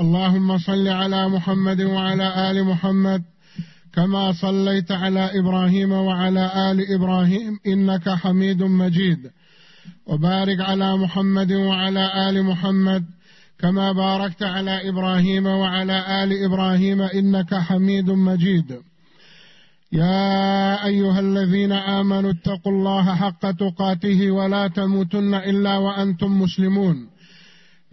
اللهم صل على محمد وعلى آل محمد كما صليت على إبراهيم وعلى آل إبراهيم إنك حميد مجيد. وبارك على محمد وعلى آل محمد كما باركت على إبراهيم وعلى آل إبراهيم إنك حميد مجيد. يا أيها الذين آمنوا اتقوا الله حق تقاته ولا تموتن إلا وأنتم مسلمون.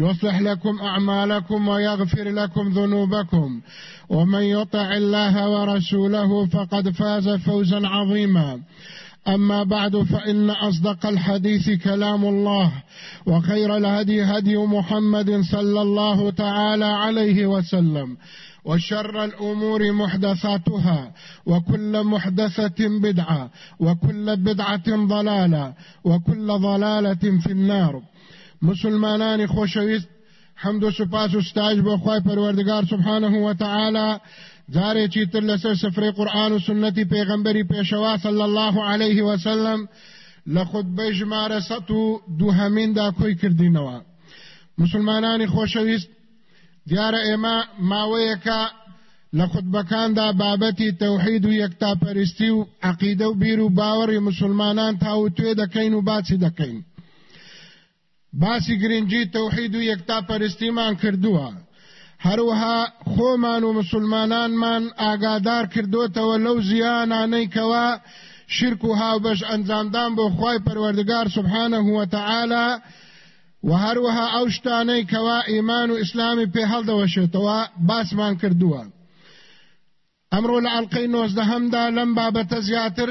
يصلح لكم أعمالكم ويغفر لكم ذنوبكم. ومن يطع الله ورسوله فقد فاز فوزا عظيما. أما بعد فإن أصدق الحديث كلام الله وخير الهدي هدي محمد صلى الله تعالى عليه وسلم وشر الأمور محدثاتها وكل محدثة بدعة وكل بدعة ضلالة وكل ضلالة في النار. مسلمانانی خۆشەویست حەمد و سوپاس و ستایش بۆ خوای پەروەردگار سبحانه و تعالی. جارێکی تر لەسەر سفرەی قورآن و سنەتی پێغەمبەری پێشەوا صلی الله عليه وسلم لە خوتبەی ژمارە سەد و دووهەمیندا کۆی کردینەوە. مسلمانانی خۆشەویست دیارە ئێمە ماوەیەکە لە خوتبەکاندا بابەتی تەوحید و یەکتاپەرستی و عەقیدە و بیر و باوەڕی مسلمانان تاوتوێ دەکەین و باسی دەکەین. باسی گرنگی تەوحید و یەکتاپەرستیمان کردووە. هەروەها خۆمان و مسلمانانمان ئاگادار کردوتەوە لەو زیانانەی کەوا شرک و هاوبەش ئەنجامدان بۆ خی پەروەردگار سبحانه وتعالى و هەروەها ئەو شتانەی کەوا ئیمان و ئیسلامی پێ هەڵدەوەشێتەوە باسمان کردووە. ئەمڕۆ لە ئەلقەی نۆزدەهەمدا لەم بابەتە زیاتر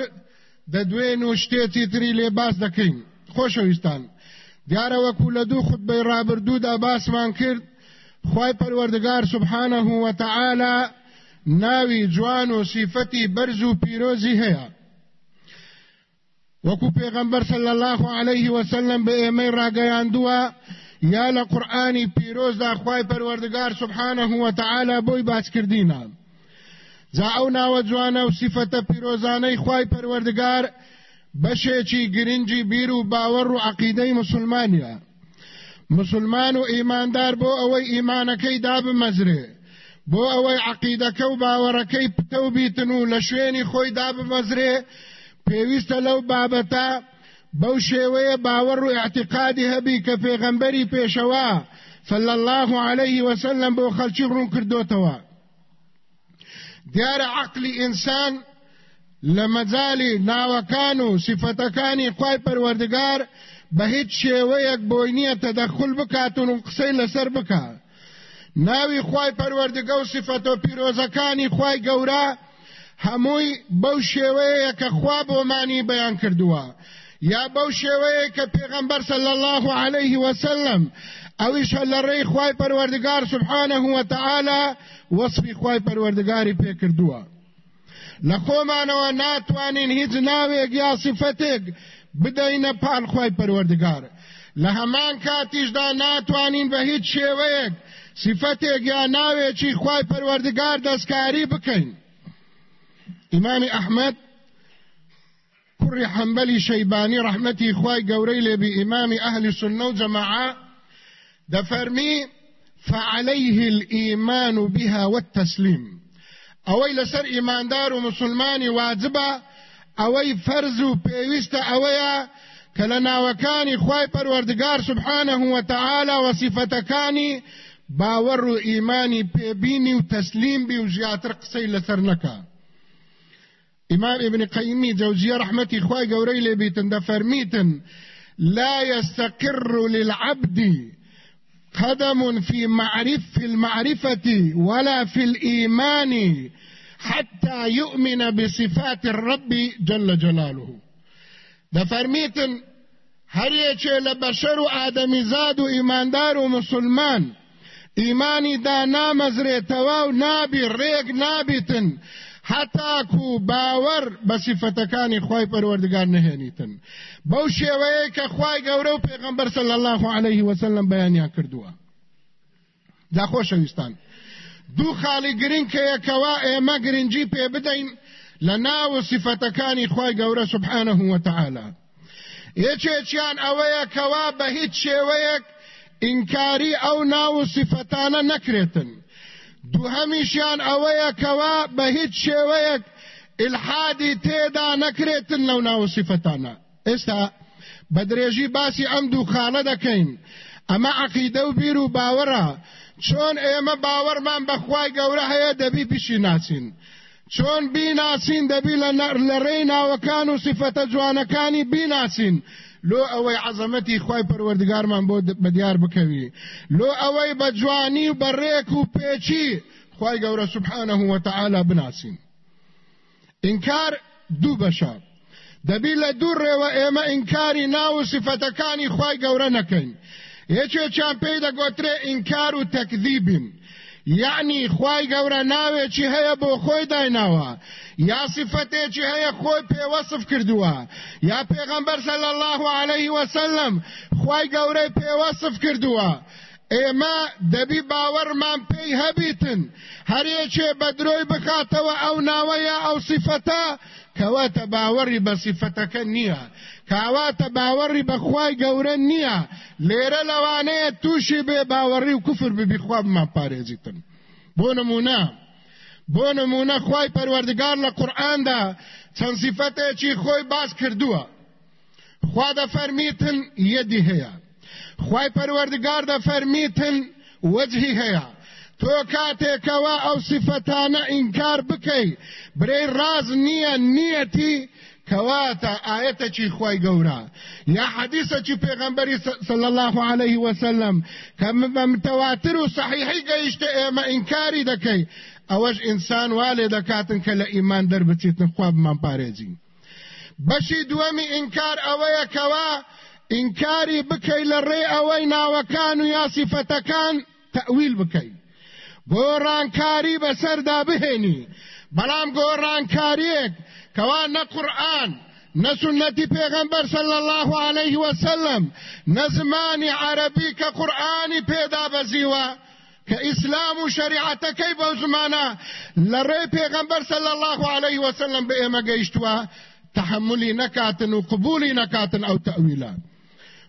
دەدوێن و شتێتی تری لێ باس دەکەین. خۆشەویستان. دیارە وەکو لە دوو خوتبەی ڕابردوودا باسمان کرد خوای پەروەردگار سبحانه و تعالی ناوی جوان و سیفەتی بەرز و پیرۆزی هەیە وەکو پێغەمبەر صلی الله علیه وسلم بە ئێمەی ڕاگەیاندووە یا لە قورئانی پیرۆزدا خوای پەروەردگار سبحانه و تعالی بۆی باس کردینە زا أو ناو جوانه و صفت پیروزانه خوای پروردگار بشێکی گرنگی بیر و باوەڕ و عقیدەی مسلمانیە. مسلمان و ئیماندار بۆ ئەوەی ئیمانەکەی دابمەزرێ بۆ ئەوەی عقیدەکە و باوەڕەکەی پتە و بیتن و لە شوێنی خۆی دابمەزرێ پێویستە لەو بابەتە بەو شێوەیە باوەڕ و اعتقادی هەبی کە پێغەمبەری پێشەوە صلى الله عليه وسلم بۆ خەلکی ڕوون کردوتەوە. دیارە عقلی ئینسان لە مەجای ناوەکان و سیفەتەکانی خوای پەروەردگار بە هیچ شێوەیەک بۆی نییە تەدەخل بکاتون و قسەی لەسەر بکات ناوی خوای پەروەردگە و سیفەتۆ پیرۆزەکانی خوای گەورە هەمووی بەو شێوەیە کە خوا بۆمانی بەیان یا بەو شێوەیە کە پێغەمبەر صلی الله عليه وسلم ئەویش لە ڕێی خوای پەروەردگار سبحانه وتعالى وصفی خوای پەروەردگاری پێ کردووە لە خۆمانەوە ناتوانین هیچ ناوێک یا صفتێک بدەینە پان خۆی پەروەردگار. لە هەمان کاتیشدا ناتوانین بە هیچ شێوەیەک صفتێک یا ناوێکی خوای پەروەردگار دەستکاری بکەین. ئیمامی ئەحمەد کوڕی حەمبەلی شەیبانی ڕەحمەتی خوای گەورەی لێبی ئیمامی ئەهلی سنە و جەماعە دەفەرمی فعليه الإيمان بها والتسليم ئەوەی لەسەر ئیماندار و مسلمانی واجبە ئەوەی فەرز و پێویستە ئەوەیە کە لە ناوەکانی خوای پەروەردگار سبحانه وتعالى وصفتەکانی باوەڕ و ئیمانی پێبینی و تەسلیم بی و ژیاتر قسەی لەسەر نەکە امام ابن قیمی جوزیه رحمتی خواه گوری لبیتن دا فرمیتن لا يستقر للعبد قدم في معرف في المعرفة ولا في الإيمان حتى يؤمن بصفات الرب جل جلاله. دا فرمیتن هر یچه لبشر و آدمی زاد و ایماندار مسلمان ایمانی دا نامزریتوا و نابی ریگ نابیتن هەتاکو باوەڕ بە سیفەتەکانی خی پەروەردگار نهێنیتن بەو شێوەیە کە خی گەورە و پێغمبەر صلی الله عليه وسلم بەیانیان کردووە دا خۆشەویستان دوو خاڵی گرنگ کە یەکەوە ئێمە گرنگی پێ بدەین لە ناو سیفەتەکانی خی گەورە سبحانه وتعالى یەکێکیان ئەوەیە کەوا بە هیچ شێوەیەک ئینکاری ئەو ناو سیفەتانە نەکرێتن. دووهەمیشیان ئەوەیە کەوا بە هیچ شێوەیەک الحادی تێدا نەکرێتن لەو ناو سیفەتانە ئێستا بە درێژی باسی ئەم دوو خاڵە دەکەین. ئەمە عقیدە و بیر و باوەڕە چۆن ئێمە باوەڕمان بەخوای گەورە هەیە دەبی پیشی ناسین چۆن بیناسین دەبی لە ڕێی ناوەکان و سیفەتە جوانەکانی بیناسین لو اوی عظمتی خوای پروردگار من بود بدیار بکوی لو اوی بجوانی بریک و پیچی خوای گوره سبحانه و تعالی بناسین. انکار دو بشار دبی لدور و ایما انکاری ناو صفتکانی خوای گوره نکن یچه چان پیدا گوتره انکار و تکذیبیم یعنی خوای گوره ناوی چی هیا بو خوی دای ناوه یا صفتێکی هەیە خۆی پێوەصف کردووە یا پێغەمبەر صلی الله عليه وسلم خوای گەورەی پێوەصف کردووە. ئێمە دەبی باوەڕمان پێی هەبیتن. هەرێکێ بە درۆی بکاتەوە ئەو ناوەیە ئەو سیفەتە کەواتە باوەڕی بە سیفەتەکە نییە. کەواتە باوەڕی بەخوای گەورە نییە. لێرە لەوانەیە تووشی بێ باوەڕی و کوفر ببی خوا بمان پارێزیتن بۆ نمونە. بۆ نمونە خوای پەروەردگار لە قورئاندا چەند سیفەتێکی خۆی باس کردووە خوا دەفەرمیتن یەدی هەیە خوای پەروەردگار دەفەرمیتن وەجهی هەیە تۆ کاتێکەوە ئەو سیفەتانە ئینکار بکەی برەی ڕاز نییە نیەتی کەواتە ئاەتەکی خی گەورە یا حەدیسەکی پێغەمبەری صلی الله عليه وسلم کە متەواتر و صحیحی گەیشتە ئێمە ئینکاری دەکەی ئەوەش ئینسان والێ دەکاتن کە لە ئیمان دەربچیتن خوابمان پارێزین. بەشی دووەمی ئینکار ئەوەیە کەوا ئینکاری بکەی لە ڕێ ئەوەی ناوەکان و یاسیفەتەکان تەویل بکەی. گۆڕانکاری بەسەردا بهێنی. بەڵام گۆڕانکاریەک کەوا نە قورآن نە سنەتی پێغەمبەر صلی الله عليه وسلم نە زمانی عەربی کە قورآنی پێدا بەزیوە کە ئیسلام و شریعەتەکەی بەو زمانە لە ڕێ الله عليه وسلم بە ئێمە گەیشتووە تحملی نەکاتن و قبولی نەکاتن ئەو تەویلە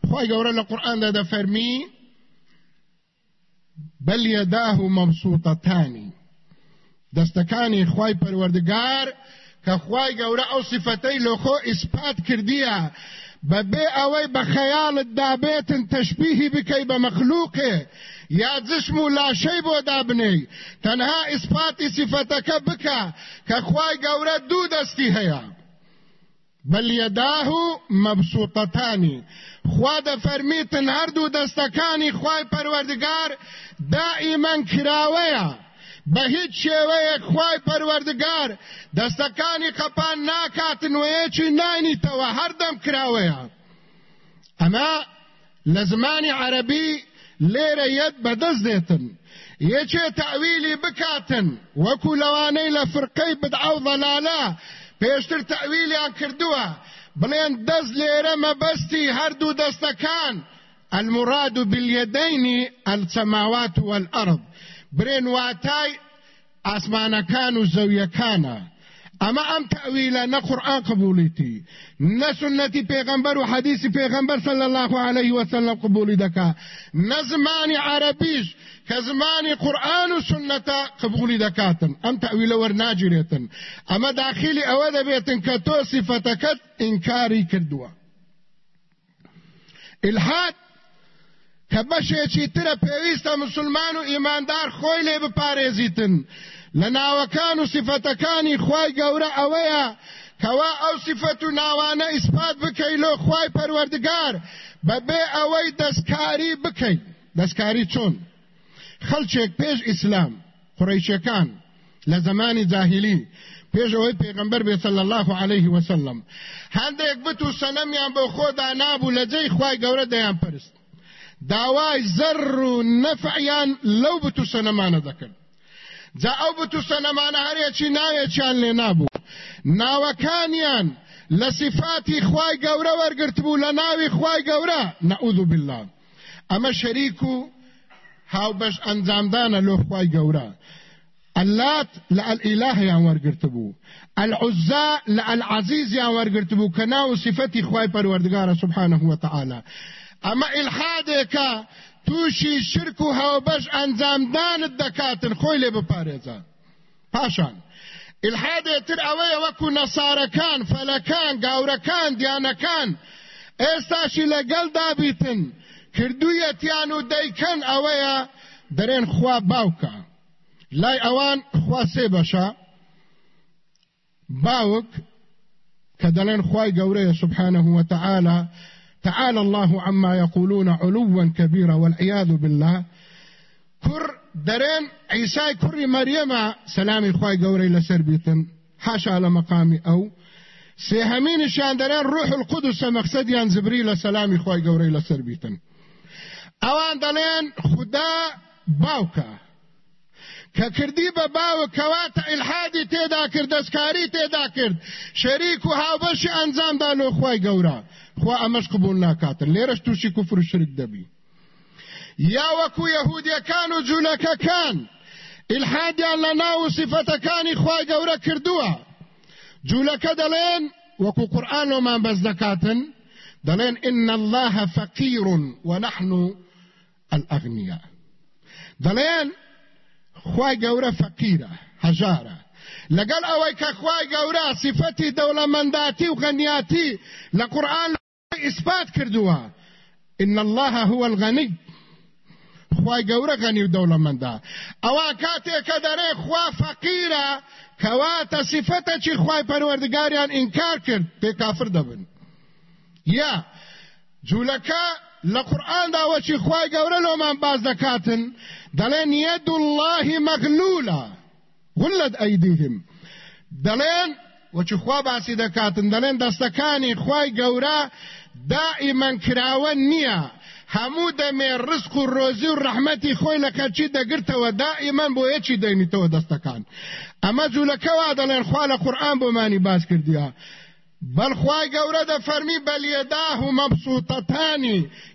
خی گەورە لە قورآاندا بل يداه مبسوطتان دەستەکانی خوای پەروەردگار کە خوای گەورە ئەو سفتەی لۆخۆ ئیسپات کردیە بەبێ ئەوەی بە خەیاڵت دابێتن تەشبیهی بکەی یا جسم و لاشەی بۆ دابنەی. تەنها ئیسپاتی سفتەکە بکە کە خوای گەورە دوو دەستی هەیە. بل يداه مبسوطتان خوا دەفەرمیتن هەردوو دەستەکانی خوای پەروەردگار دائما کراوەیە. بە هیچ شێوەیەک خوای پەروەردگار دەستەکانی قەپان ناکاتن وەیەکی نانیتەوە هەردەم کراوەیە. ئەمە لە زمانی عەربی لێرە یەت بەدەست دێتن یەکێ تەویلی بکاتن. وەکو لەوانەی لە فرقەی بدعە و ضەلالە پێشتر تەویلیان کردووە. بڵێن دەست لێرە مەبەستی هەردوو دەستەکان. المراد باليدين السماوات والأرض. برين واتای ئاسمانەکان و زەویەکانە. ئەمە ئەم تەویلە نە قورآن قبولیتی. نە سنەتی پێغەمبەر و حەدیثی پێغەمبەر صلی الله عليه وسلم قبولی دەکا نە زمانی عەربیش کە زمانی قورآن و سنەتە قبولی دەکاتن ئەم تەویلە وەرناگیرێتن ئەمە داخلی ئەوە دەبێتن کە تۆ سیفەتەکەت ئینکاری کردووە الحاد کە بەشێکی ترە پێویستە مسلمان و ئیماندار خۆی لێ بپارێزیتن لە ناوەکان و سیفەتەکانی خوای گەورە ئەوەیە کەوا ئەو سیفەت و ناوانە ئیسپات بکەی لۆ خوای پەروەردگار بەبێ ئەوەی دەستکاری بکەی. دەستکاری چۆن؟ خەڵچێک پێش ئیسلام قڕیشەکان لە زمانی جاهلی پێش ئەوەی پێغمبەر بێ صلی الله عليه وسلم هەندێک بت و سەنەمیان بۆ خۆدا نابوو لە جێی خوای گەورە دەیان پرست داوای زەر و نەفعیان لەو بت و سەنەمانە دەکرد جا ئەو بت و سەنەمانە هەرێکی ناوێکیان لێ نابوو ناوەکانیان لە صفاتی خوای گەورە وەرگرت بوو لە خوای گەورە نەعوذ بالله ئەمە شەریک و هاوبەش ئەنجامدانە لۆ خوای گەورە اللات للإله يان ورقرتبو العزاء للعزيز يان ورقرتبو كناو صفتي خواي پروردگار سبحانه وتعالى اما الحادك تووشی شرک و هاوبەش ئەنجامدانت دەکاتن. خۆی لێ بپارێزان. پاشان. الحادێتتر ئەوەیە وەکو نەسارەکان فەلەکان گاورەکان دیانەکان. ئێستاشی لەگەڵ دابیتن. کردوویەتیان و دەیکەن ئەوەیە دەرێن خوا باوکە. لای ئەوان خوا سێ بەشە. باوک کە دەڵێن خوای گەورەیە سبحانه وتعالى تعالى الله عما يقولون علوا كبيرا والعياذ بالله. كر درين عيسى كر مريم سلامي خواي قوري لسر بيتن. حاشا على مقامي أو. سيهمين شان درين روح القدس مقصد يان زبريل سلامي خواي قوري لسر بيتن. أوان دلين خدا باوكا. کە کردی بە باوە کەواتە ئیلحادی تێدا کرد دەستکاری تێدا کرد شەریک و هاوبەشی ئەنجامدا لۆ خی گەورە خوا ئەمەش قبول ناکاتن لێرەش تووشی کوفر و شرک دەبی یا وەکو یەهودیەکان و جوولەکەکان ئیلحادیان لە ناو سیفەتەکانی خی گەورە کردووە جوولەکە دەڵێن وەکو ومان بەس دەکاتن دەڵێن إن الله فقير ونحن الأغنياء دەڵێن خوای گەورە فەقیرە هەژارە. لەگەڵ ئەوەی کە خوای گەورە صفەتی دەوڵەمەنداتی و غەنیاتی لە قورآن ئیسپات إن الله هو الغني. خوای گەورە غەنی و دەوڵەمەندا. ئەوە کاتێک کە دەرێ خوا فەقیرە کەواتە صفەتەکی خوای پەروەردگاریان ئینکار کرد پێ کافر دەبن. یا جوولەکە لە قورئاندا وەچی خوای گەورە لۆمان باس دەکاتن دەڵێن يد الله مغلولة غلت أيديهم دەڵێن وەچ خوا باسی دەکاتن دەڵێن دەستەکانی خوای گەورە دائیمەن کراوە نییە. هەموو دەمێ ڕزق و ڕۆزی و ڕەحمەتی خۆی لە کەچی دەگرتەوە دائیمەن بۆ یەکی دەینیتەوە دەستەکان. ئەمە جوولەکەوا دەڵێن خوا لە قورئان بۆمانی باس کردیە بەڵێ خوای گەورە فەرمی بل يداه مبسوطتان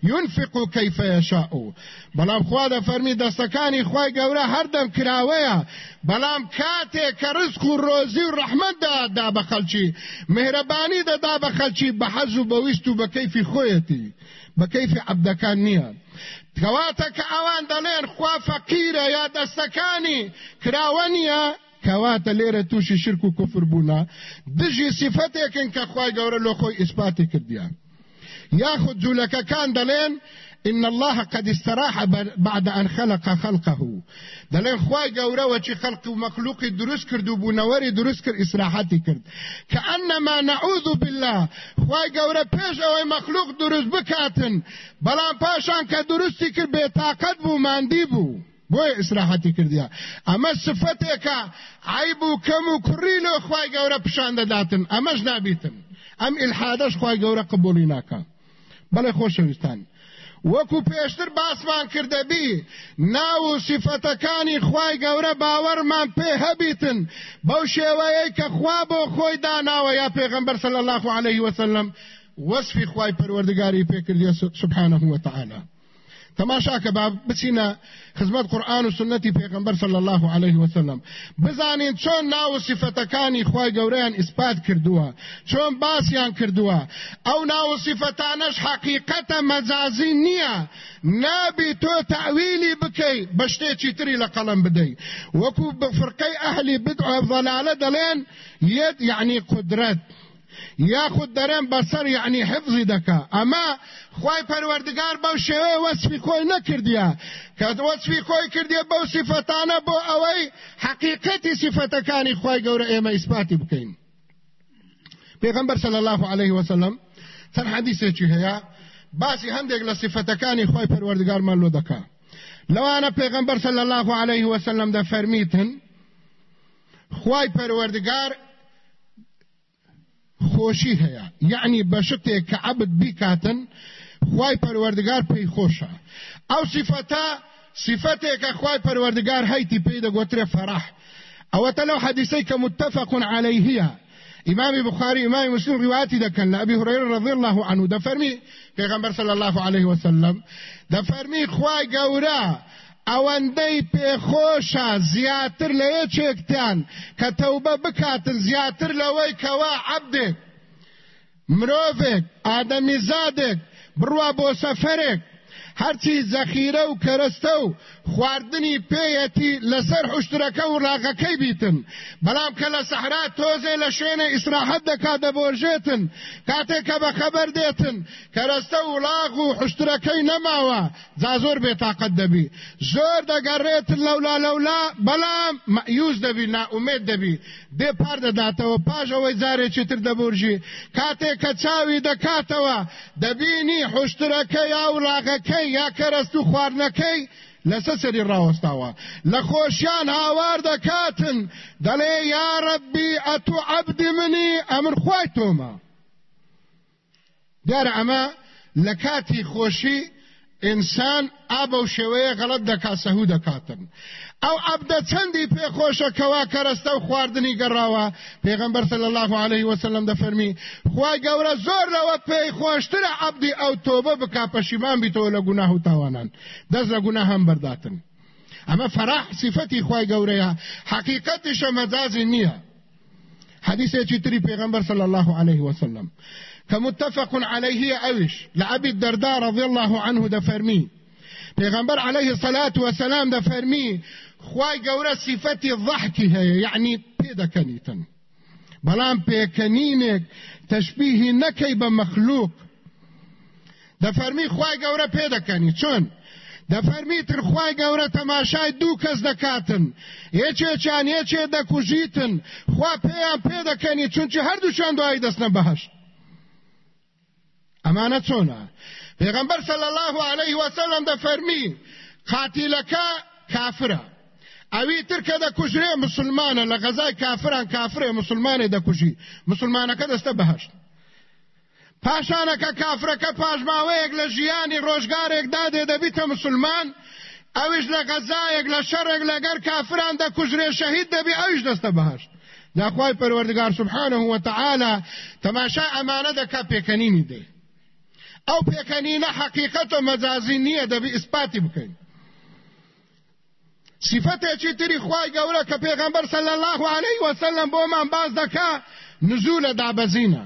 ينفق كيف يشاء بلام خوا فرمي دستكاني خواي قورة هردم كراوية بلام كاتي كرزق الروزي والرحمة دا دا بخلشي مهرباني دا دا بخلشي بحزو بويستو بكيف خويتي بكيف عبدكان نيا كواتك اوان دلين خوا فقيرة يا دستكاني كراونيا کەواتە لێرە تووشی شرک و کوفر بوونا دژی سیفەتێکن کە خوای گەورە لۆ خۆی ئیسپاتی کردیان یاخود جوولەکەکان دەڵێن إن الله قد استراح بعد أن خلق خلقه. دەڵێن خوای گەورە وەچی خەلق مەخلوق دروس کرد بونوري دروس کر ئیسراحەتی کرد. كأنما نعوذ بالله. خوای گەورە پێش ئەوەی مەخلوق دروس بکاتن بەڵام پاشان کە دروسی کر بێتاقەت بوو ماندی بوو. بۆی ئیسراحەتی کردیا. ئەمە سفتێکە عیب و کەم و کوڕی لە خی گەورە پیشان دەداتن. ئەمەش نابیتن. ئەم ئلحادەش خی گەورە قبولی ناکە. بەڵێ خۆشەویستان. وەکو پێشتر باسمان کردەبی ناو و سیفەتەکانی خی گەورە باوەڕمان پێ هەبیتن. بەو شێوەیەی کە خوا بۆ خۆی داناوە یا پێغمبەر صلی الله عليه وسلم وصفی خی پەروەردگاری پێکردی سبحانه وتعالى تماشا کباب بچینە خزمەت قورآن و سنەتی پێغمبەر صلی الله عليه وسلم. بزانین چۆن ناو صفەتەکانی خوای گەورەیان ئیسپات کردووە چۆن باسییان کردووە ئەو ناو صفەتانەش حقیقەتە مەجازی نییە نابی تۆ تەویلی بکەی بە شتێکی تری لە قەڵم بدەی وەکو بفرقەی ئەهلی بدع ضلالە دەڵێن یعنی قدرت یاخود دەرێن بەسەر یعنی حفظی دەکا. ئەمە خی پەروەردگار بەو شێوەیە وەسفی خۆی نەکردیە. کە وەسفی خۆی کردیە بەو سیفەتانە بۆ ئەوەی حقیقەتی سیفەتەکانی خی گەورە ئێمە ئیسپاتی بکەین. پێغمبەر صلی الله عليه وسلم چەند حەدیثێکی هەیە باسی هەندێک لە صفەتەکانی خۆی پەروەردگارمان لۆ دەکا. لەوانە پێغمبەر صلی الله عليه وسلم دەفەرمیتن خوای پەروەردگار خۆشی هەیە. یعنی بە شتێک کە عبد بیکاتن خوای پەروەردگار پێی خۆشە. ئەو صفەتە صفتێکە خوای پەروەردگار هەیتی پێی دەگوترێ فەرح. ئەوەتە لەو حەدیسەی کە متفق عليهە امام بخاري امام مسلم روایتی دکن ابي هريره رضي الله عنه. ده فرمي پیغمبر صلى الله عليه وسلم ده فرمي خوای ګورا ئەوەندەی پێخۆشە زیاتر لە یەکێکتان کە تەوبە بکاتن زیاتر لەوەی کەوا عەبدێک مرۆڤێک ئادەمیزادێک بڕوا بۆ سەفەرێک هەرچی زەخیرە و کەرەستە و خواردنی پێیەتی لەسەر حشتەکە و ڕاقەکەی بیتن. بەڵام کە لە سەحرا تۆزێ لە شوێنە ئیسراحەت دەکا دەبۆژێتن کاتێک کە بە خەبەر دێتن کەرەستە و لاغ و حشتەکەی نەماوە جا زۆر بێتاقەت دەبی. زۆر دەگەڕێتن لەولا لەولا بەڵام مەیوز دەبی ناومێت دەبی. دێ پار دەداتەوە پاژەوەی جارێکی تر دەبورژی کاتێک کە چاوی دەکاتەوە دەبینی حشتەکەی یا و لاغەکەی یا کەرەست و خواردنەکەی لەسە سەری ڕاوەستاوە لە خۆشیان هاوار دەکاتن دەڵێ یا ڕەبی ئەتو عەبدی منی ئەمر خوای تۆمە دیارە ئەمە لە کاتی خۆشی ئینسان ئابە و شێوەیە غەڵت دەکا سەهوو دەکاتن ئەو عبدە چەندی پێخۆشەکەوا کەرەستە و خواردنی گەڕاوە؟ پێغمبەر صلی الله عليه وسلم دەفەرمی خوای گەورە زۆر لەوە پێی خۆشترە عبدی ئەو تۆبە بکا پەشیمان بیتەوە لە گوناه و تاوانان. دەست لە گوناه هەم بەرداتن ئەمە فەراح صفەتی خوای گەورەیە. حقیقەتیشە مەجازی نییە. حديثي تري پیغمبر صلى الله عليه وسلم. كمتفق عليه اوش لعبي الدرداء رضي الله عنه دفرمي پیغمبر عليه الصلاة والسلام دفرمي خوای گەورە سیفەتی ضحکی هەیە یعنی پێدەکەنیتن بەڵام پێکەنینێک تەشبیهی نەکەی بە مەخلوق دەفەرمی خوای گەورە پێدەکەنی چۆن دەفەرمی تر خوای گەورە تەماشای دوو کەس دەکاتن یەکێکیان یەکێ دەکوژیتن خوا پێیان پێدەکەنی چونچی هەردووچان دوایی دەستنە بەهشت ئەمانە چۆنە پێغەمبەر صلی الله عليه وسلم دەفەرمی قاتیلەکە کافرە ئەوی تر کە دەکوژرێ مسلمانە لە غەزای کافران کافرێ مسلمانێ دەکوژی مسلمانەکە دەستە بەهشت پاشانەکە کافرەکە پاژماوەیەک لە ژیانی ڕۆژگارێکدا دێ دەبیتە مسلمان ئەویش لە غەزایەک لە شەڕێک لەگەر کافران دەکوژرێ شەهید دەبی ئەویش دەستە بەهشت. داخوای پەروەردگار سبحانه وتعالى تەماشا ئەمانە دەکا پێکەنینی دێ. ئەو پێکەنینە حقیقەت و مەجازی نییە دەبی ئیسپاتی بکەین. صفتێکی تری خوای گەورە کە پێغەمبەر صلی الله عليه وسلم بۆمان باز دەکا نزولە دابەزینە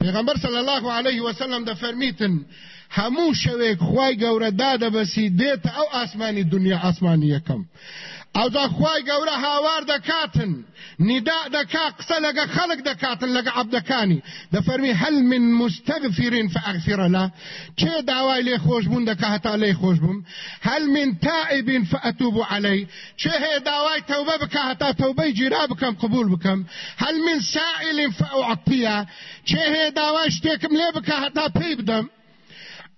پێغەمبەر صلی الله عليه وسلم دەفەرمیتن هەموو شەوێک خوای گەورە دادەبەسی دێتە ئەو ئاسمانی دنیا ئاسمانی یەکەم أو دا خوای گەورە هاوار دەکاتن ندا دەکا قسە لەگە خەڵک دەکاتن لەگە عەبدەکانی دەفەرمی هەل من مستغفر فأغفر له؟ چێ داوای لێ خۆشبوون دەکا هەتا لێ خۆشبووم هەل من تائب فأتوب عليه چێ هەیە داوای تەوبە بکە هەتا تەوبەی جیرا بکەم قبول بکەم هەل من سائل فأعطيه چێ هەیە داوای شتێکم لێ بکە هەتا پێی بدەم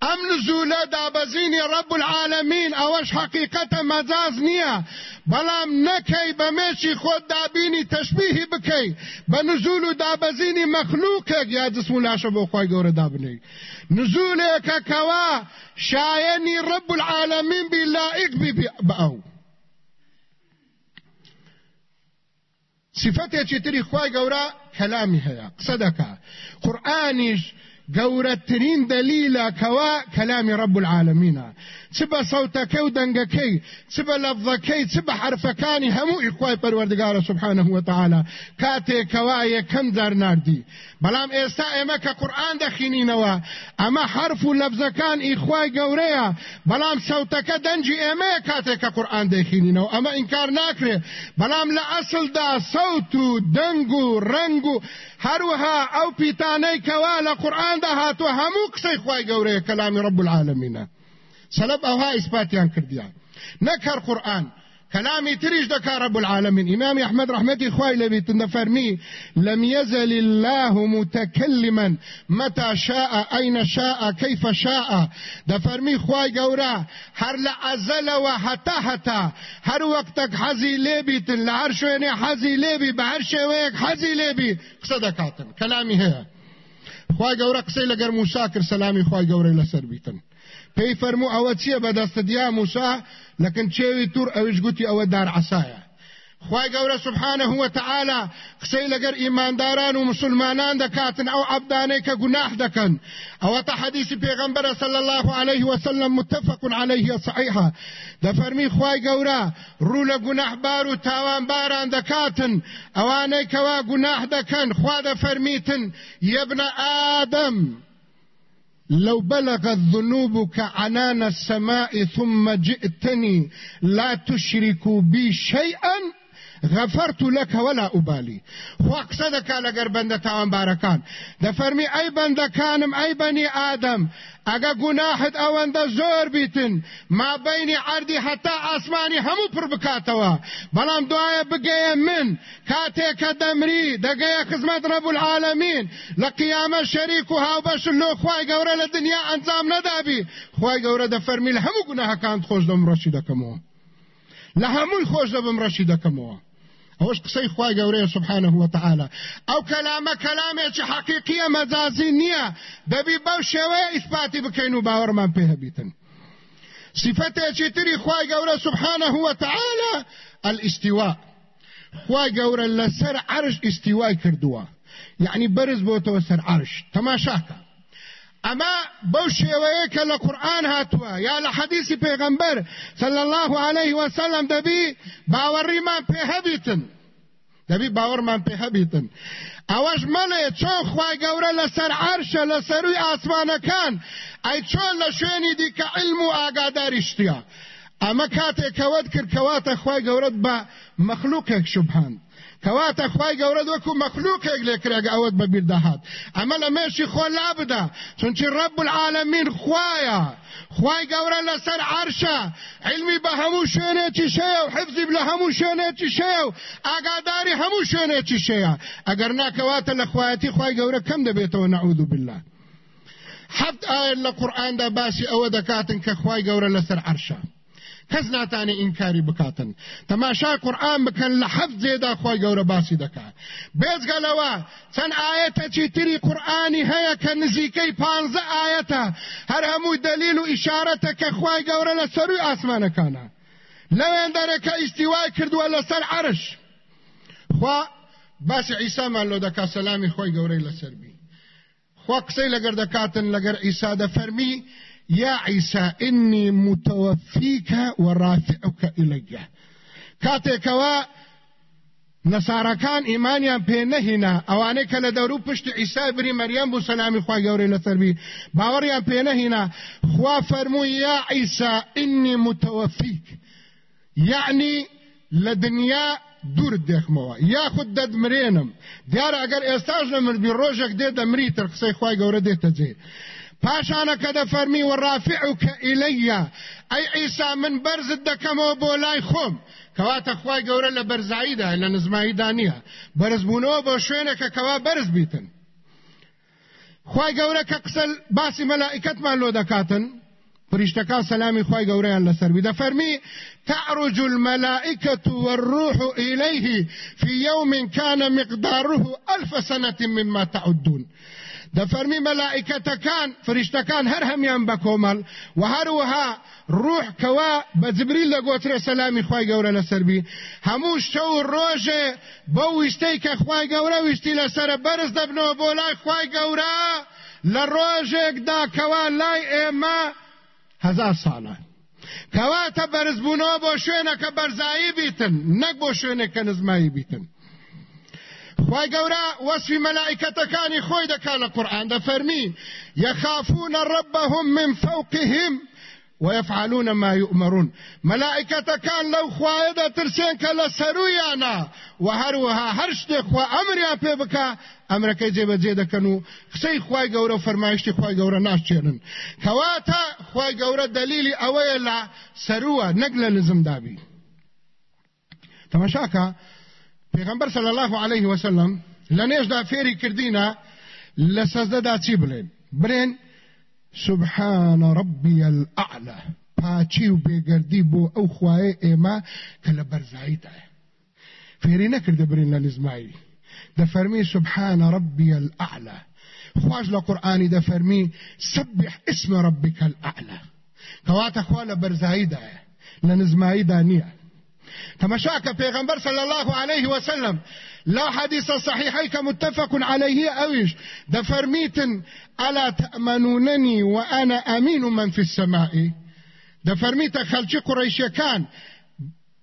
أم نزوله دابزینی رب العالمین أوش حقیقت مجاز نیه بەڵام نەکەی بەمێشی خۆت دابینی تەشببیهی بکەی بە نزول و دابەزینی مەخلووکێک یا جسم و لاشە بۆ خی گەورە دابنی نزولێکە کەوا شایەنی ڕب العالمین بی لائق بە ئەو صفتێکی تری کەلامی هەیە قسە دەکا قورآانیش گەورەترین دلیلە کەوا کەلامی ڕب العالمینە چ بە سەوتەکە و دەنگەکەی چ بە لەفظەکەی چ بە حرفەکانی هەموو ئیخوای پەروەردگارە سبحانه وتعالى. کاتێکەوە یەکەم جار ناردی بەڵام ئێستا ئێمە کە قورآن دەخینینەوە ئەمە حرف و لەفزەکان ئیخوای گەورەیە بەڵام سەوتەکە دەنجی ئێمەیە کاتێک کە قورآن دەخینینەوە ئەمە ئینکار ناکرێ بەڵام لە ئەسڵدا سەوت و دەنگ و ڕنگ و هەروها ئەو پیتانەی کەوا لە قورآاندا هاتووە هەموو قسەی خوای گەورەیە کەلامی ڕب سەلب ئەوها ئیسپاتیان کردیان نەکەر قورآن كلامي تريش دكا رب العالمين. إمام أحمد رحمتي خوي لبي تندفرمي لم يزل الله متكلما متى شاء أين شاء كيف شاء. دفرمي خوي قورا هر لعزل وحتى حتى هر وقتك حزي لبي تن لهر شويني حزي لبي بهر شويك حزي لبي قصدكاتن كلامي هي. قسەی لەگەر موسا کرد سەلامی خوای گەورەی لەسەر بیتن پێی فەرموو ئەوە چییە بەدەستدیا موسا لەکن چێوی توور ئەویش گوتی ئەوە دار عسایە خی گەورە سبحانە هو تعالا قسەی لەگەر ئیمانداران و مسلمانان دەکاتن ئەو عبدانەی کە گوناح دەکەن ئەوە تا حەدیثی پێغەمبەرە صلی الله عليه وسلم متفق عليه صحیحة دەفەرمی خی گەورە ڕوو لە گوناحبار و تاوانباران دەکاتن ئەوانەی کەوا گوناح دەکەن خوا دەفەرمیتن یەبنە ئادەم لو بلغت ذنوبك عنان السماء ثم جئتني لا تشرك بي شيئا غفرت لك ولا أبالي وقصدك لقر بندتاوان باركان دفرمي أي بندكانم أي بني آدم اگا گناحت ئەوەندە زۆر بیتن. ما بینی عردی حتا ئاسمانی هەموو پڕ بکاتەوە. بەڵام دوایە بگەیە من کاتێکە دەمری دەگەیە خزمەت ڕەبول عاالمین لە قیامە شەریک و هاوبەش لۆ خی گەورە لە دنیا ئەنجام نەدابی. خی گەورە دەفەرمیل هەموو گوناهەکان خۆش دەم ڕەشی دەکەمەوە. لە هەمووی خۆش دەبم ڕەشی دەکەمەوە. اوش قسەی خی گەورەیە سبحانه وتعالى. ئەو کەلامە کەلامێکی حەقیقیە مەجازی نییە دەبی بەو شێوەیە ئیسپاتی بکەین و باوەڕمان پێ هەبیتن صفتێکی تری خی گەورە سبحانه وتعالى؟ الاستواء. خی گەورە لەسەر عرش استیوای کردووە یعنی بەرز بۆتەوە سەر عرش. تەماشاکە اما بو شێوەیە کە لە قورآن هاتووە یا لە حەدیسی الله عليه وسلم دەبی باوەڕیمان پێ هەبیتن دەبی باوەڕمان پێ هەبیتن ئەوەش مەڵێ چۆن خوای گەورە لەسەر عەرشە لە سەروی ئاسمانەکان ئەی چۆن لە شوێنی دیکە علم و ئاگاداری شتیا ئەمە کاتێکەوەت کرد کەواتە خوای گەورەت بە مەخلوقێک شوبهاند کەواتە خی گەورە وەکو مەخلووکێک لێکرێگە ئەوەت بەبییر داهات. ئەمە لە مێشی خۆ لا بدە چونچی ڕەب العالمین خوایە. خی گەورە لەسەر عرشە. علمی بە هەموو شوێنێکی شەیە و حفزی لە هەموو شوێنێکی شەیە و ئاگاداری هەموو شوێنێکی شەیە. ئەگەر ناکەواتە لە خوایەتی خی گەورە کەم دەبێتەوە نەعود بالله. حەفت ئاەت لە قورآاندا باسی ئەوە دەکاتن کە خی گەورە لەسەر عرشە. کەس ناتانی ئینکاری بکاتن. تەماشا قورآن بکەن لە حەفت زێدا خۆی گەورە باسی دەکات بێزگەلەوە چەند ئاەتەکی تری قورآانی هەیە کە نزیکەی پانزە ئاەتە هەر هەموو دلیل و ئیشارەتە کە خی گەورە لە سەروی ئاسمانەکانە. لەوێن دەرەکە ئیسیوای کردووە لەسەر عرش. خوا باسی عیسامان لۆ دەکا سەلامی خۆی گەورەی لەسەربی خوا قسەی لەگەر دەکاتن لەگەر ئیسا دەفەرمی يا عيسى إني متوفيك ورافعك إلي. كاتێکەوە نەسارەکان ئیمانیان پێ نەهینا ئەوانەی کە لە دەورو پشت ئیسای بری مەریەم بوو سەلامی خوا گەورەی لەسەربی باوەڕیان پێ نەهینا خوا فەرمووی یا عیسا ئینی متوفیک یعنی لە دنیا دوور دێخمەوە یاخود دەدمرێنم دیارە ئەگەر ئێستاش نەمردبی ڕۆژێک دێ تر قسەی خوای گەورە دێتە جێ پاشانە کە دەفەرمی وەڕافعکە ئیلەیە ئەی ئیسا من بەرزت دەکەمەوە بۆ لای خۆم کەواتە خوای گەورە لە بەرزاییدا لە نزماییدا نییە بەرزبوونەوە بۆ شوێنێکە کەوا بەرز بیتن خوای گەورە کە قسە باسی مەلائکەتمان لۆ دەکاتن فرشتكان سلامي خواهي قوريان لسر دفرمي تعرج الملائكة والروح إليه في يوم كان مقداره ألف سنة مما تعدون. دەفەرمی مەلائکەتەکان فریشتەکان هەر هەمیان بە کۆمەڵ و هەروەها ڕوح کەوا بە جبریل دەگۆترێ سەلامی خی گەورە لەسەربی هەموو شتە و ڕۆژێ بە وشتەی کە خی گەورە وشتی لەسرە بەرز دەبنەوە بۆ لای خی گەورە لە ڕۆژێکدا کەوا لای ئێمە هزار ساڵە کەواتە بەرزبوونەوە بۆ شوێنە کە بەرزایی بیتن نەک بۆ شوێنێک کە نزمایی بیتن. خی گەورە وەسفی مەلائکەتەکانی خۆی دەکا لە قورآن دەفەرمی يخافون ربهم من فوقهم ويفعلون ما يؤمرون ملائكة كان لو خوايدا ترسين كلا وهروها هرش دي خوا أمر بيبكا أمر كي جيبا جيدا كانوا خسي خواي قورا فرمايشتي خواي قورا ناس چيرن كواتا خواي قورا دليلي اويلا سروا نقل نزم دابي تەماشاکە پێغمبەر صلی الله عليه وسلم لە نێژدا فێری کردینە لە سەزدەدا چی بڵێن برێن سبحان ربي الأعلى. پاچی و بێگەردی بۆ ئەو خوایە ئێمە کە لە بەرزاییدایە فێری نەکردە برین لە نزمایی. دەفەرمی سبحان ربي الأعلى. خواش لە قورآانی دەفەرمی سبح اسم ربك الأعلى. کەواتە خوا لە بەرزاییدایە. لە نزماییدا نییە. تمشاك پیغمبر صلى الله عليه وسلم. لا حديث صحيحي كمتفق عليه اويش دفرميتن ألا تأمنونني وأنا أمين من في السماء. دفرميت خلچي قريش كان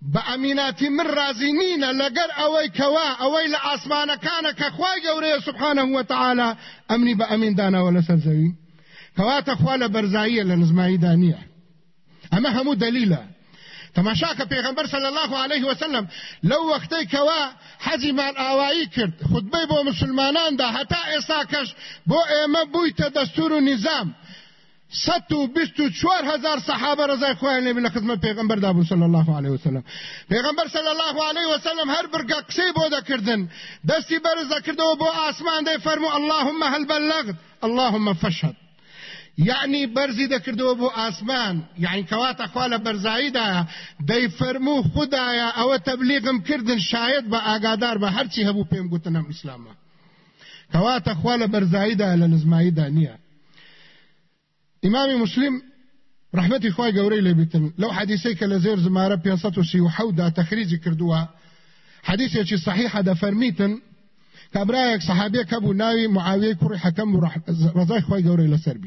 بأميناتي من رازينين لقر أوي كوا أوي لأسمان كان كخواي قوري سبحانه وتعالى أمني بأمين دانا ولا سرزوي كوات أخوال برزائية لنزمائي دانية أما همو دليلة تماشا که پیغمبر صلی الله علیه وسلم لو وقتی کوا حزی مال آوایی کرد خطبه بو مسلمانان دا حتا ایسا کش بو ایمه بویت دستور و نظام. ست و چوار هزار صحابه رضای خواه نبی لخدمت پیغمبر دابو صلی الله علیه وسلم. پیغمبر صلی الله علیه وسلم هر برگا کسی بودا کردن. دستی برزا کرده بو آسمان دی فرمو اللهم هل بلغت اللهم فشهد. یعنی برزی دەکردەوە بۆ ئاسمان یعنی کەواتە خوا لە بەرزاییدا دەی فەرموو خدایە ئەوە تەبلیغم کردن شاید بە ئاگادار بە هەرچی هەبوو پێم گوتنم ئیسلامە. کەواتە خوا لە بەرزاییدا لە ئیمامی مسلم رحمەتی خوای گەورەی لێبیتن لەو حەدیسەی کە لە زێر زمارە 537 دا تەخریجی کردووە حەدیثێکی صحیحە دەفەرمیتن. کابرایەک صحابیەک هەبوو ناوی معاویەی کوڕی حەکەم و ڕزای خوای گەورەی لەسەر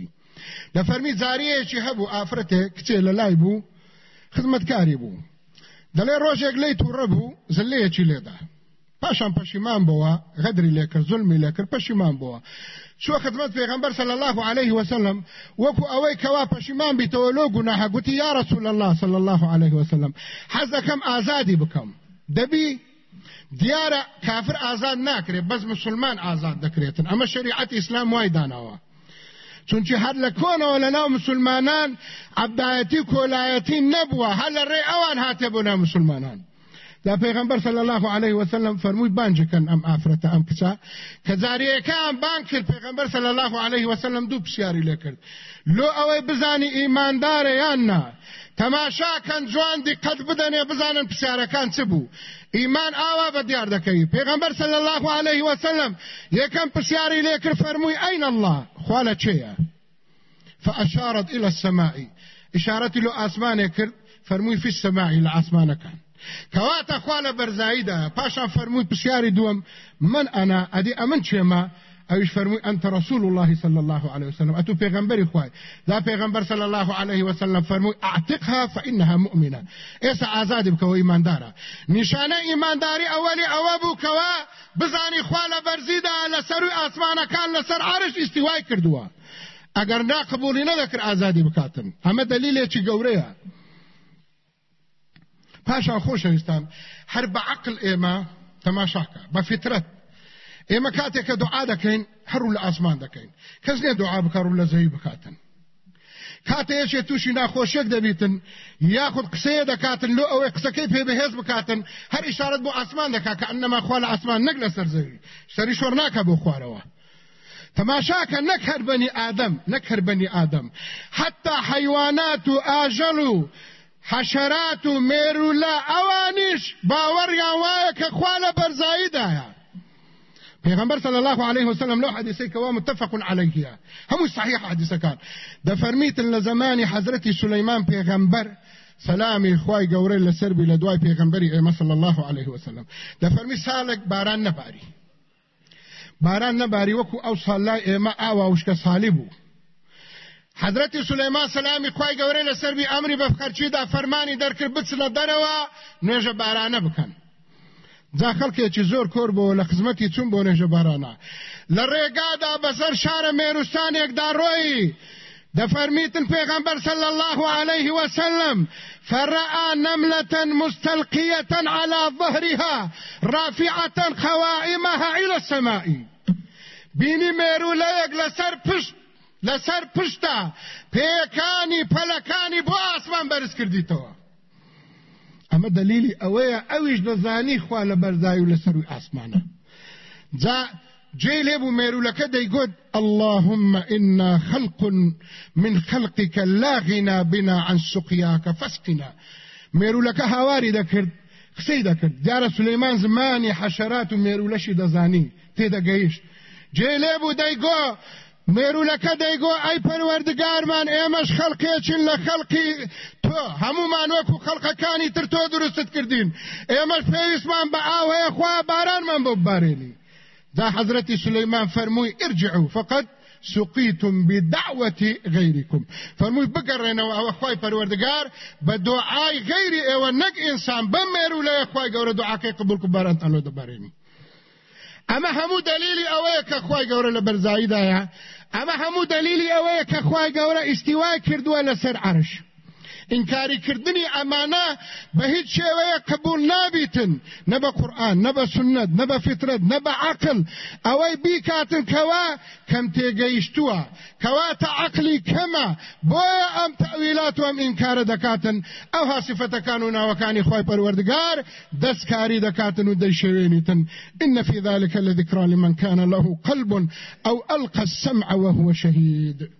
لە فەرمی زاریەیەکی هەبوو ئافرەتێک کچێ لە لای بوو خزمەتکاری بوو. دەڵێ ڕۆژێک لی تووڕە بوو زلەیەکی لێدا. پاشان پەشیمان بووە غەدری لێکرد زلمی لێکرد پەشیمان بووە. شو خدمت پیغمبر صلی الله علیه وسلم وکو اوی کوا پشیمان بیتەوە لۆ گوناها گوتی یا رسول الله صلی الله علیه وسلم حەز دەکەم ئازادی بکەم. دەبی دیارە کافر ئازاد ناکرێت بەس مسلمان ئازاد دەکرێتن. ئەمە شریعەت ئیسلام وای داناوە. چونکی هەر لە کۆنەوە لە ناو مسلمانان عبدایەتی کۆلایەتی نەبووە هەر لە ڕێ ئەوان هاتێ مسلمانان؟ دا پیغمبر صلی الله علیه وسلم فرموی بانجکن ام افرته ام کچا کزاریەکان بان کرد پیغمبر صلی الله علیه وسلم دوو پرسیاری لێکرد لۆ ئەوەی بزانی ئیماندارە یان نا. تەماشاکەن جوان دیقەت بدەنێ بزانن پرسیارەکان چ بوو ایمان ئاوا بە دیار دەکەی پێغمبەر صلی الله عليه وسلم یەکەم پرسیاری لێکرد فەرمووی ئەین الله؟ خوا لە فأشارت إلى السماء. إشارتي له آسمان کرد فرمووی في السماء إلى آسمانەکان کەواتە خوا لە بەرزاییدا پاشان فەرمووی دووەم من ئەنا ئەدی ئەمن چێمە اوش فرمي انت رسول الله صلى الله عليه وسلم اتو پیغمبر خوای لا پیغمبر صلى الله عليه وسلم فرمي اعتقها فانها مؤمنه ایسا آزاد بکو ایماندارا نشانه ایمانداری اولی اوابو کوا بزانی خواله برزیده لسر آسمان کان لسر عرش استوای کردوا اگر نا قبولی نذکر آزادی بکاتن همه دلیل چی پاشا خوش وستان هر بعقل ایما تماشاکا بفطرت ئێمە کاتێک کە دوعا دەکەین هەرو لە ئاسمان دەکەین. کەس نیە دوعا بکەڕوو لە زەوی بکاتن. کاتەیەکێ تووشی ناخۆشیێک دەبیتن یاخود قسەیە دەکاتن لۆ ئەوەی قسەکەی پێ بەهێز بکاتن هەر ئیشارەت بۆ ئاسمان دەکات کە ئەنەما خوا لە ئاسمان نەک لەسەر زەوی. سەری شۆڕ ناکە بۆ خوارەوە. تماشاکە نەک هەر بەنی ئادەم نەک هەر بەنی ئادەم. حتا حیوانات و ئاژەڵ و حەشەرات و مێرولا ئەوانیش باوەڕیان وایە کە خوا لە بەرزاییدایە. صلی الله علیه وسلم لو حدیثی کوا متفق علیه هم صحیح حدیث کان د فرمیت لزمان حضرت سلیمان پیغمبر سلامي خوای ګورې لسر بي لدوای پیغمبري ایم صلی الله علیه وسلم. د فرمی سالک باران نه باري باران نه باري وکو أو صلی ایما أو اوشک صالبو حضرت سلیمان سلامی خوای ګورې لسر بي أمر به خرچی دا فرمانی درکړ بڅله دروا نوجه بارانه بکن جا خەڵکێکی زۆر کۆر بۆ لە خزمەتی چوون بۆ نێژە بارانە. لە ڕێگادا بەسەر شارە مێروستانێکدا ڕۆی دفرميتن پیغمبر صلى الله عليه وسلم فرأى نملة مستلقية على ظهرها رافعة خوائمها إلى السماء. بینی مێرو لەیەک لەسەر پشت لەسەر پشتە پێکانی پەلەکانی بۆ ئاسمان بەرز کردیتەوە ئەمە دلیلی ئەوەیە ئەویش دەزانی خوا لە بەرزایی و لە سەروی ئاسمانە جا جێ لێبوو مێرولەکە دەیگوت اللهم إنا خلق من خلقك لا غنى بنا عن سقياك فاسقنا. مێرولەکە هاواری دەکرد قسەی دەکرد دیارە سلەیمان زمانی حەشەرات و مێرولەشی دەزانی تێدەگەیشت جێ لێبوو دەیگۆ مێرولەکە دەیگۆ ئەی پەروەردگارمان ئێمەش خەڵکێکین لە خەڵکی تۆ. هەمومان وەکو خەڵقەکانی تر تۆ دروستت کردین. ئێمەش پێویستمان بە ئاوەیە خوا بارانمان بۆ بارێنی دا حضرتی سليمان فرموي ارجعوا فقد سقيتم بدعوة غيركم فرموي بقرنا أو اخواي پروردگار بدعاء غير أو نق انسان بميرو لا اخواي قول دعاك قبول كباران تلو دباريني أما همو دليلي اويك اخواي قول لبرزاي دايا أما همو دليلي اويك اخواي قول استواء كردوا لسر عرش. انکاری کردنی ئەمانە بە هیچ شێوەیە قبول نابیتن نە بە قورآن نە بە سنت نە بە فترت نە بە عقل. ئەوەی بیکاتن کەوا کەم تێگەیشتووە کەواتە عقلی کەمە بۆیە ئەم تەویلات و ئەم ئینکارە دەکاتن ئەو هاسیفەتەکان و ناوەکانی خۆی پەروەردگار دەستکاری دەکاتن و دەیشەوێنیتن إن في ذلك لذكرى لمن كان له قلب أو ألقى السمع وهو شهيد.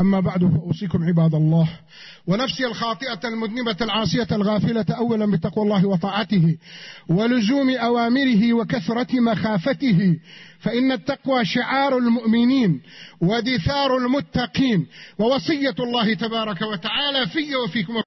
أما بعد فأوصيكم عباد الله ونفسي الخاطئة المذنبة العاصية الغافلة أولا بتقوى الله وطاعته ولزوم أوامره وكثرة مخافته فإن التقوى شعار المؤمنين ودثار المتقين ووصية الله تبارك وتعالى في وفيكم.